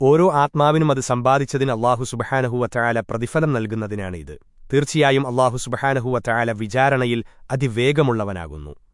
ഓരോ ആത്മാവിനും അത് സമ്പാദിച്ചതിന് അള്ളാഹു സുബഹാനഹുവറ്റായാല പ്രതിഫലം നൽകുന്നതിനാണ് ഇത്. തീർച്ചയായും അള്ളാഹു സുബഹാനഹുവറ്റായാല വിചാരണയിൽ അതിവേഗമുള്ളവനാകുന്നു.